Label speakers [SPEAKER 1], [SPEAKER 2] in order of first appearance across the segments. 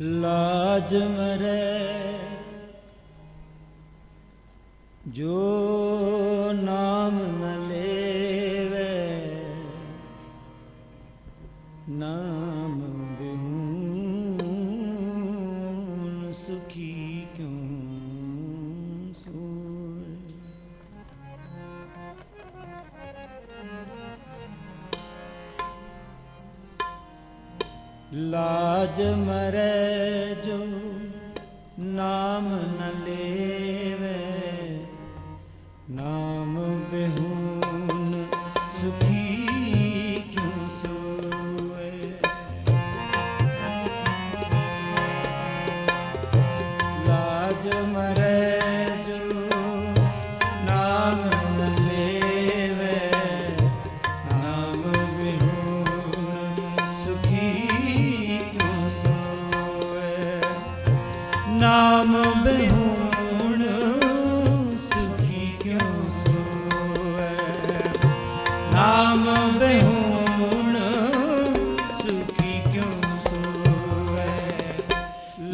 [SPEAKER 1] ਲਾਜ ਜੋ ਨਾਮ ਲਾਜ ਮਰੈ ਜੋ ਨਾਮ ਨ ਲੇਵੇ ਨਾਮ ਬਿਹੁ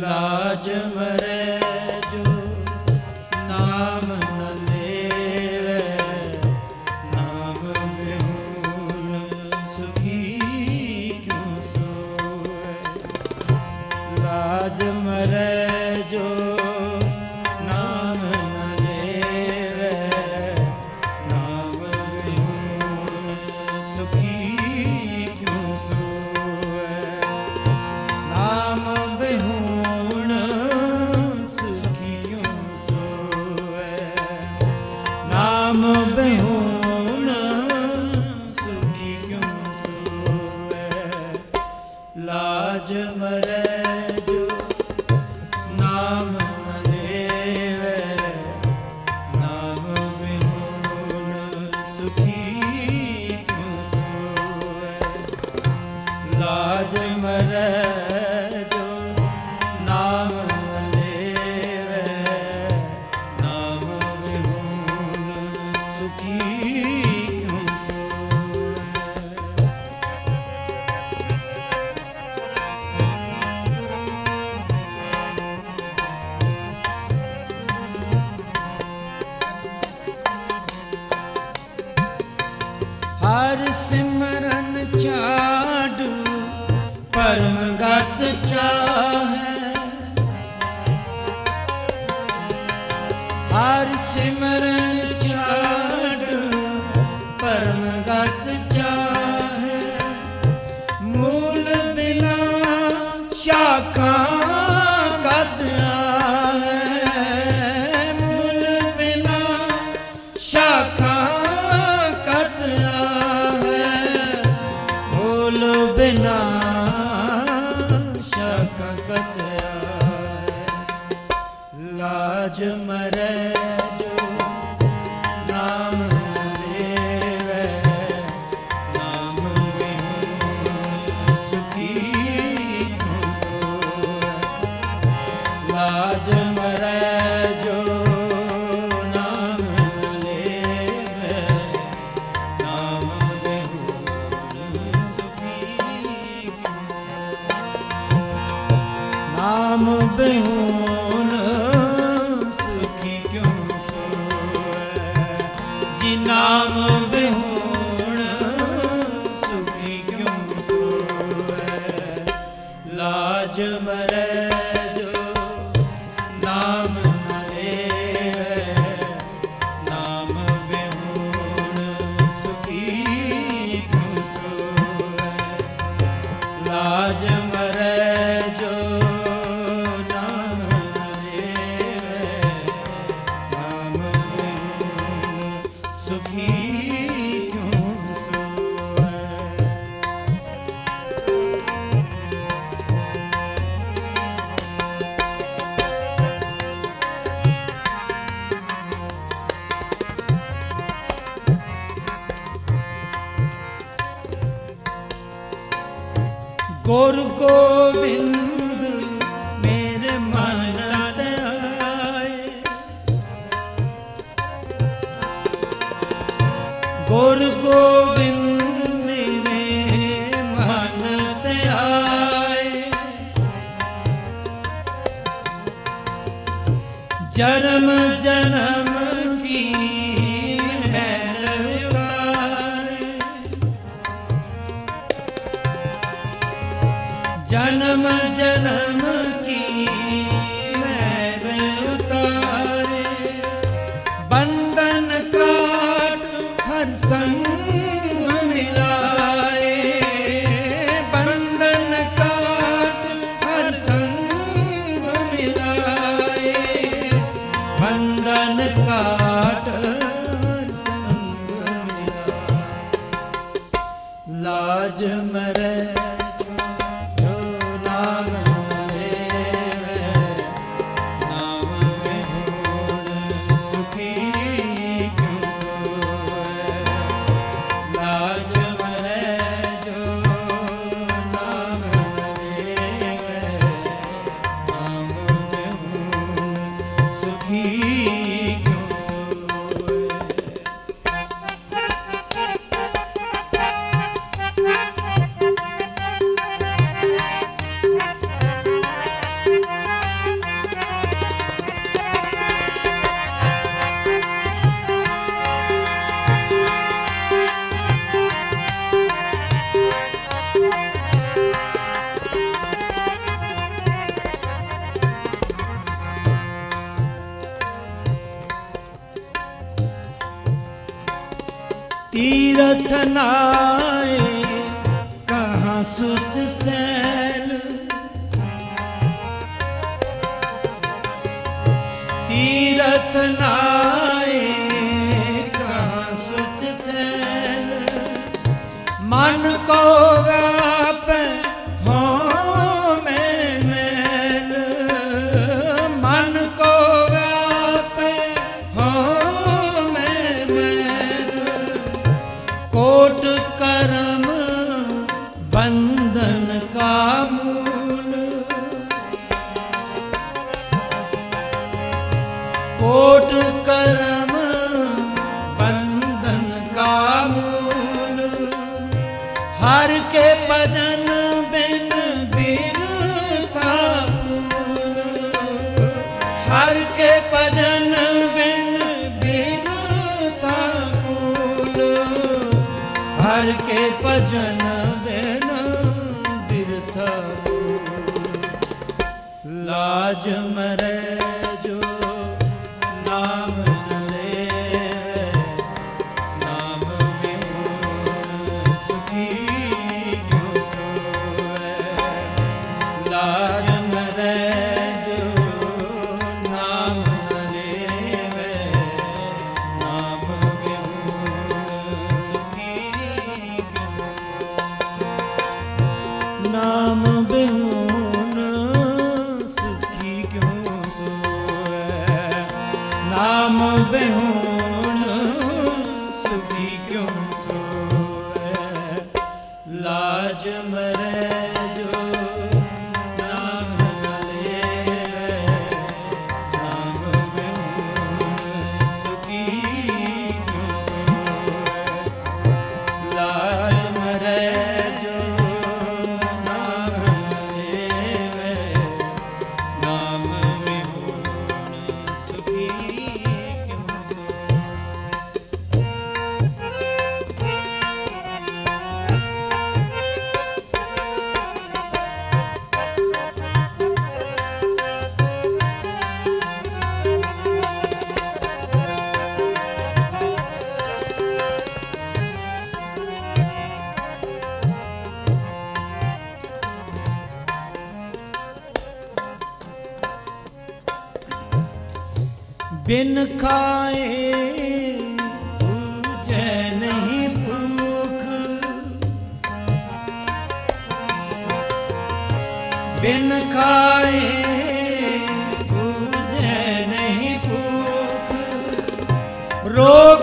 [SPEAKER 1] ਲਾਜ ਮਰ नाम बहु ਨਾਮ ਬਿਉ ਜਨਮ ਜਨਮ ਕੀ ਮਹਿਰ ਜਨਮ ਜਨਮ चंदन का ਤੀਰਥ ਮਨ ਕੋ ਗਾ ਹਰ ਕੇ ਭਜਨ ਬਿਨ ਬਿਰਥਾ ਹਰ ਕੇ ਭਜਨ ਬਿਨ ਬਿਰਥਾ ਕੂਲ ਹਰ ਕੇ ਭਜਨ ਬਿਨ ਬਿਰਥਾ ਲਾਜ ਮਰੇ ਬਿਨ ਖਾਏ ਪੂਜੈ ਨਹੀਂ ਭੂਖ। ਬਿਨ ਖਾਏ ਪੂਜੈ ਨਹੀਂ ਭੂਖ। ਰੋ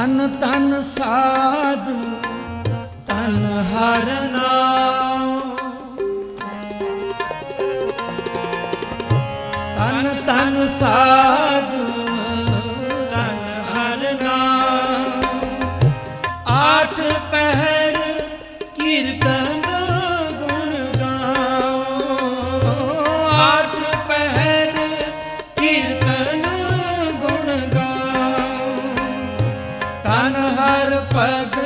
[SPEAKER 1] ਤਨ ਤਨ ਸਾਧ ਤਨ ਹਰ ਨਾਮ। ਤਨ ਤਨ ਸਾਧ। धनहर पग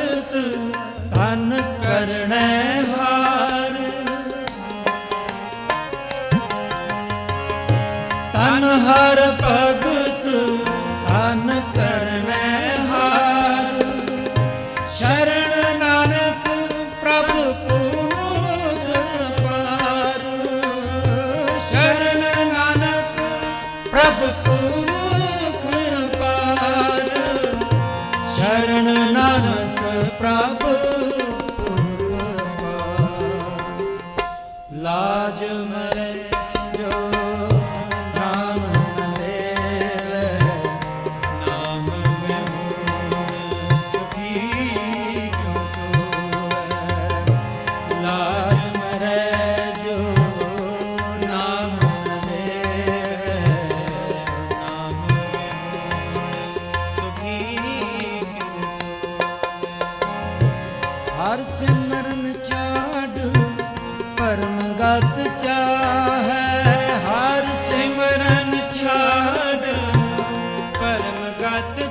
[SPEAKER 1] Rajma قامت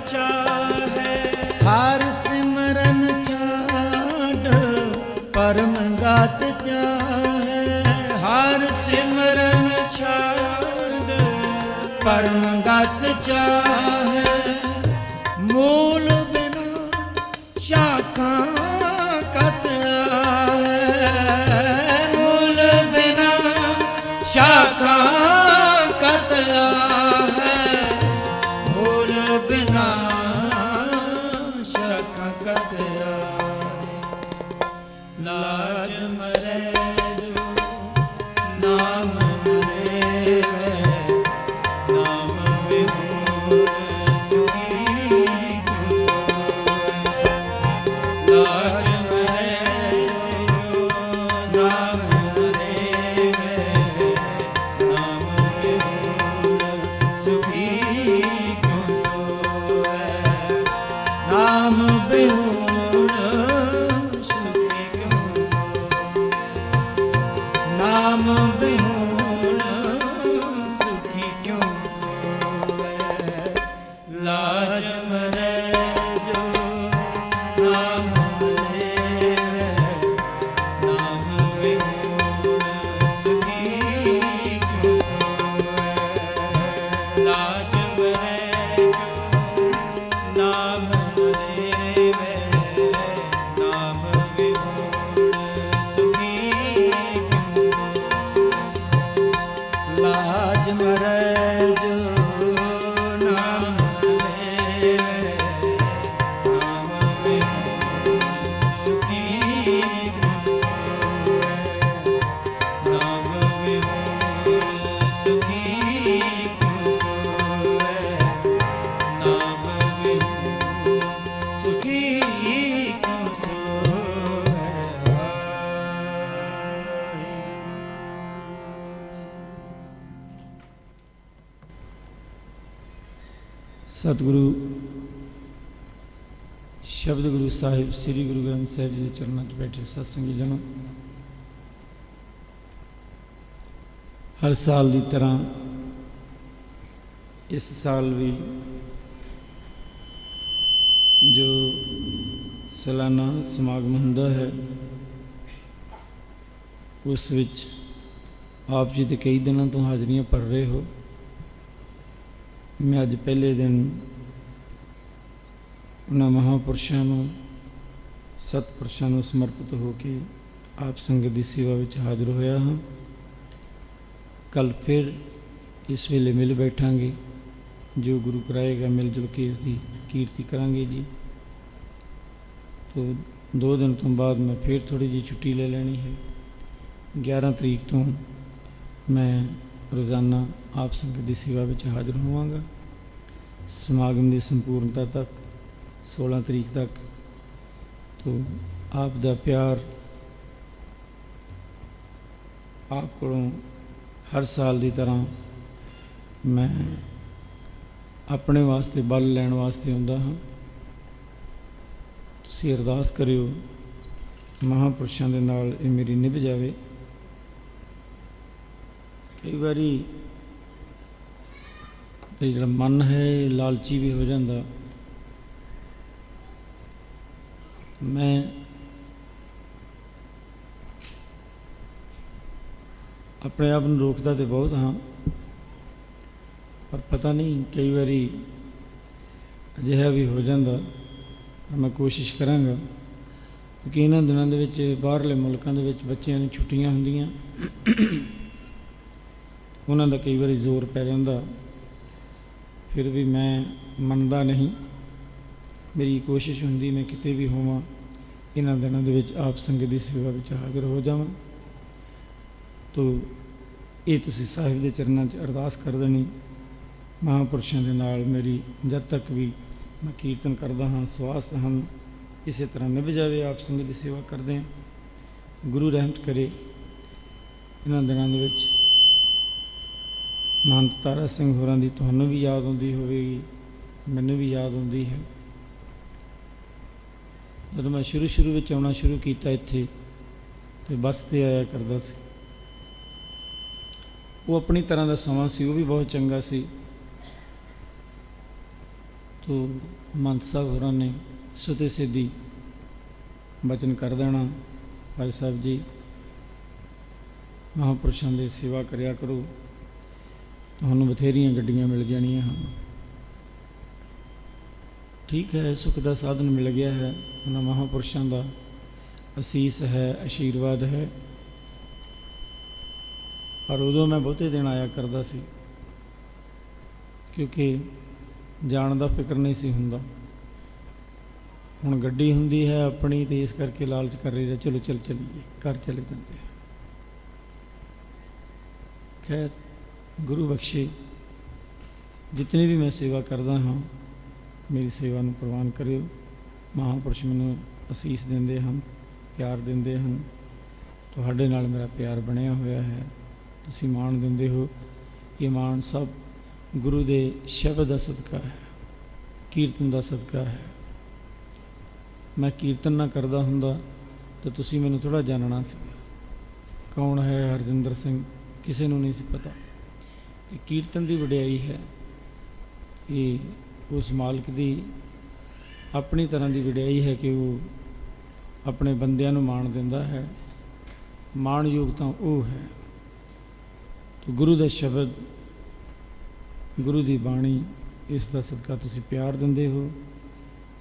[SPEAKER 1] ਜਮ ਰਹਿ
[SPEAKER 2] ਸਤਿਗੁਰੂ, ਸ਼ਬਦ ਗੁਰੂ ਸਾਹਿਬ, ਸ੍ਰੀ ਗੁਰੂ ਗ੍ਰੰਥ ਸਾਹਿਬ ਜੀ ਦੇ ਚਰਨਾਂ 'ਚ ਬੈਠੇ ਸਤਸੰਗੀ ਜਨੋ। ਹਰ ਸਾਲ ਦੀ ਤਰ੍ਹਾਂ ਇਸ ਸਾਲ ਵੀ ਜੋ ਸਾਲਾਨਾ ਸਮਾਗਮ ਹੁੰਦਾ ਹੈ, ਉਸ ਵਿੱਚ ਆਪ ਜੀ ਦੇ ਕਈ ਦਿਨਾਂ ਤੋਂ ਹਾਜ਼ਰੀਆਂ ਭਰ ਰਹੇ ਹੋ। ਮੈਂ ਅੱਜ ਪਹਿਲੇ ਦਿਨ ਉਹਨਾਂ ਮਹਾਪੁਰਸ਼ਾਂ ਨੂੰ, ਸਤਪੁਰਸ਼ਾਂ ਨੂੰ ਸਮਰਪਿਤ ਹੋ ਕੇ ਆਪ ਸੰਗਤ ਦੀ ਸੇਵਾ ਵਿੱਚ ਹਾਜ਼ਰ ਹੋਇਆ ਹਾਂ। ਕੱਲ ਫਿਰ ਇਸ ਵੇਲੇ ਮਿਲ ਬੈਠਾਂਗੇ, ਜੋ ਗੁਰੂ ਕਰਾਏਗਾ ਮਿਲ ਜੁਲ ਕੇ ਇਸ ਦੀ ਕੀਰਤੀ ਕਰਾਂਗੇ ਜੀ। ਤੋਂ ਦੋ ਦਿਨ ਤੋਂ ਬਾਅਦ ਮੈਂ ਫਿਰ ਥੋੜੀ ਜਿਹੀ ਛੁੱਟੀ ਲੈ ਲੈਣੀ ਹੈ। 11 ਤਰੀਕ ਤੋਂ ਮੈਂ ਰੋਜ਼ਾਨਾ ਆਪ ਸੰਗਤ ਦੀ ਸੇਵਾ ਵਿੱਚ ਹਾਜ਼ਰ ਹੋਵਾਂਗਾ। ਸਮਾਗਮ ਦੀ ਸੰਪੂਰਨਤਾ ਤੱਕ 16 ਤਰੀਕ ਤੱਕ। ਤੋਂ ਆਪ ਦਾ ਪਿਆਰ ਆਪ ਕੋਲੋਂ ਹਰ ਸਾਲ ਦੀ ਤਰ੍ਹਾਂ ਮੈਂ ਆਪਣੇ ਵਾਸਤੇ, ਬਲ ਲੈਣ ਵਾਸਤੇ ਆਉਂਦਾ ਹਾਂ। ਤੁਸੀਂ ਅਰਦਾਸ ਕਰਿਓ, ਮਹਾਪੁਰਸ਼ਾਂ ਦੇ ਨਾਲ ਇਹ ਮੇਰੀ ਨਿਭ ਜਾਵੇ। ਕਈ ਵਾਰੀ ਇਹ ਜਿਹੜਾ ਮਨ ਹੈ, ਇਹ ਲਾਲਚੀ ਵੀ ਹੋ ਜਾਂਦਾ। ਮੈਂ ਆਪਣੇ ਆਪ ਨੂੰ ਰੋਕਦਾ ਤੇ ਬਹੁਤ ਹਾਂ, ਪਰ ਪਤਾ ਨਹੀਂ ਕਈ ਵਾਰੀ ਅਜਿਹਾ ਵੀ ਹੋ ਜਾਂਦਾ ਮੈਂ ਕੋਸ਼ਿਸ਼ ਕਰਾਂਗਾ ਕਿਉਂਕਿ ਇਹਨਾਂ ਦਿਨਾਂ ਦੇ ਵਿੱਚ ਬਾਹਰਲੇ ਮੁਲਕਾਂ ਦੇ ਵਿੱਚ ਬੱਚਿਆਂ ਨੂੰ ਛੁੱਟੀਆਂ ਹੁੰਦੀਆਂ। ਉਹਨਾਂ ਦਾ ਕਈ ਵਾਰੀ ਜ਼ੋਰ ਪੈ ਜਾਂਦਾ। ਫਿਰ ਵੀ ਮੈਂ ਮੰਨਦਾ ਨਹੀਂ। ਮੇਰੀ ਕੋਸ਼ਿਸ਼ ਹੁੰਦੀ ਮੈਂ ਕਿਤੇ ਵੀ ਹੋਵਾਂ, ਇਹਨਾਂ ਦਿਨਾਂ ਦੇ ਵਿੱਚ ਆਪ ਸੰਗਤ ਦੀ ਸੇਵਾ ਵਿੱਚ ਹਾਜ਼ਰ ਹੋ ਜਾਵਾਂ। ਤੋ ਇਹ ਤੁਸੀਂ ਸਾਹਿਬ ਦੇ ਚਰਨਾਂ 'ਚ ਅਰਦਾਸ ਕਰ ਦੇਣੀ। ਮਹਾਪੁਰਸ਼ਾਂ ਦੇ ਨਾਲ ਮੇਰੀ ਜਦ ਤੱਕ ਵੀ ਮੈਂ ਕੀਰਤਨ ਕਰਦਾ ਹਾਂ, ਸਵਾਸ ਹਨ, ਇਸੇ ਤਰ੍ਹਾਂ ਨਿਭ ਜਾਵੇ ਆਪ ਸੰਗਤ ਦੀ ਸੇਵਾ ਕਰਦੇ ਹਾਂ। ਗੁਰੂ ਰਹਿਮਤ ਕਰੇ। ਇਹਨਾਂ ਦਿਨਾਂ ਦੇ ਵਿੱਚ ਮਹੰਤ ਤਾਰਾ ਸਿੰਘ ਹੋਰਾਂ ਦੀ ਤੁਹਾਨੂੰ ਵੀ ਯਾਦ ਆਉਂਦੀ ਹੋਵੇਗੀ, ਮੈਨੂੰ ਵੀ ਯਾਦ ਆਉਂਦੀ ਹੈ। ਜਦੋਂ ਮੈਂ ਸ਼ੁਰੂ ਸ਼ੁਰੂ ਵਿੱਚ ਆਉਣਾ ਸ਼ੁਰੂ ਕੀਤਾ ਇੱਥੇ, ਤੇ ਬੱਸ ਤੇ ਆਇਆ ਕਰਦਾ ਸੀ। ਉਹ ਆਪਣੀ ਤਰ੍ਹਾਂ ਦਾ ਸਮਾਂ ਸੀ, ਉਹ ਵੀ ਬਹੁਤ ਚੰਗਾ ਸੀ। ਤੋ ਮੰਤ ਸਾਹਿਬ ਹੋਰਾਂ ਨੇ ਸੁਤੇ ਸਿੱਧੀ ਬਚਨ ਕਰ ਦੇਣਾ, ਭਾਈ ਸਾਹਿਬ ਜੀ, ਮਹਾਪੁਰਸ਼ਾਂ ਦੀ ਸੇਵਾ ਕਰਿਆ ਕਰੋ। ਤੁਹਾਨੂੰ ਬਥੇਰੀਆਂ ਗੱਡੀਆਂ ਮਿਲ ਜਾਣੀਆਂ ਹਨ। ਠੀਕ ਹੈ, ਸੁਖ ਦਾ ਸਾਧਨ ਮਿਲ ਗਿਆ ਹੈ। ਉਹਨਾਂ ਮਹਾਪੁਰਸ਼ਾਂ ਦਾ ਅਸੀਸ ਹੈ ਆਸ਼ੀਰਵਾਦ ਹੈ। ਪਰ ਉਦੋਂ ਮੈਂ ਬਹੁਤੇ ਦਿਨ ਆਇਆ ਕਰਦਾ ਸੀ, ਕਿਉਂਕਿ ਜਾਣ ਦਾ ਫਿਕਰ ਨਹੀਂ ਸੀ ਹੁੰਦਾ। ਹੁਣ ਗੱਡੀ ਹੁੰਦੀ ਹੈ ਆਪਣੀ ਤੇ ਇਸ ਕਰਕੇ ਲਾਲਚ ਕਰ ਰਹੀ ਹੈ ਚਲੋ ਚੱਲ ਚਲੀਏ, ਘਰ ਚਲੇ ਜਾਂਦੇ ਖੈਰ ਗੁਰੂ ਬਖਸ਼ੇ, ਜਿਤਨੀ ਵੀ ਮੈਂ ਸੇਵਾ ਕਰਦਾ ਹਾਂ, ਮੇਰੀ ਸੇਵਾ ਨੂੰ ਪ੍ਰਵਾਨ ਕਰਿਓ। ਮਹਾਂਪੁਰਸ਼ ਮੈਨੂੰ ਅਸੀਸ ਦਿੰਦੇ ਹਨ, ਪਿਆਰ ਦਿੰਦੇ ਹਨ। ਤੁਹਾਡੇ ਨਾਲ ਮੇਰਾ ਪਿਆਰ ਬਣਿਆ ਹੋਇਆ ਹੈ। ਤੁਸੀਂ ਮਾਣ ਦਿੰਦੇ ਹੋ। ਇਹ ਮਾਣ ਸਭ ਗੁਰੂ ਦੇ ਸ਼ਬਦ ਦਾ ਸਦਕਾ ਹੈ, ਕੀਰਤਨ ਦਾ ਸਦਕਾ ਹੈ। ਮੈਂ ਕੀਰਤਨ ਨਾ ਕਰਦਾ ਹੁੰਦਾ, ਤਾਂ ਤੁਸੀਂ ਮੈਨੂੰ ਥੋੜਾ ਜਾਣਨਾ ਸੀ। ਕੌਣ ਹੈ ਹਰਜਿੰਦਰ ਸਿੰਘ? ਕਿਸੇ ਨੂੰ ਨਹੀਂ ਸੀ ਪਤਾ। ਇਹ ਕੀਰਤਨ ਦੀ ਵਡਿਆਈ ਹੈ। ਇਹ ਉਸ ਮਾਲਕ ਦੀ ਆਪਣੀ ਤਰ੍ਹਾਂ ਦੀ ਵਡਿਆਈ ਹੈ ਕਿ ਉਹ ਆਪਣੇ ਬੰਦਿਆਂ ਨੂੰ ਮਾਣ ਦਿੰਦਾ ਹੈ। ਮਾਣਯੋਗ ਤਾਂ ਉਹ ਹੈ। ਤੇ ਗੁਰੂ ਦਾ ਸ਼ਬਦ, ਗੁਰੂ ਦੀ ਬਾਣੀ, ਇਸ ਦਾ ਸਦਕਾ ਤੁਸੀਂ ਪਿਆਰ ਦਿੰਦੇ ਹੋ।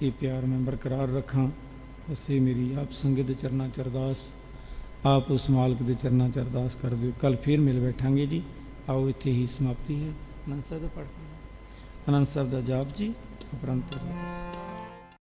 [SPEAKER 2] ਇਹ ਪਿਆਰ ਮੈਂ ਬਰਕਰਾਰ ਰੱਖਾਂ। ਅਸੇ ਮੇਰੀ ਆਪ ਸੰਗਤ ਦੇ ਚਰਨਾਂ ਚ ਅਰਦਾਸ, ਆਪ ਉਸ ਮਾਲਕ ਦੇ ਚਰਨਾਂ ਚ ਅਰਦਾਸ ਕਰ ਦਿਓ। ਕੱਲ ਫੇਰ ਮਿਲ ਬੈਠਾਂਗੇ ਜੀ। ਆਓ ਇੱਥੇ ਹੀ ਸਮਾਪਤੀ ਹੈ। ਅਨੰਦ ਸਾਹਿਬ ਦਾ ਪੜ੍ਹ ਅਨੰਦ ਸਾਹਿਬ ਦਾ ਜਾਪ ਜੀ ਉਪਰੰਤ ਅਰਦਾਸ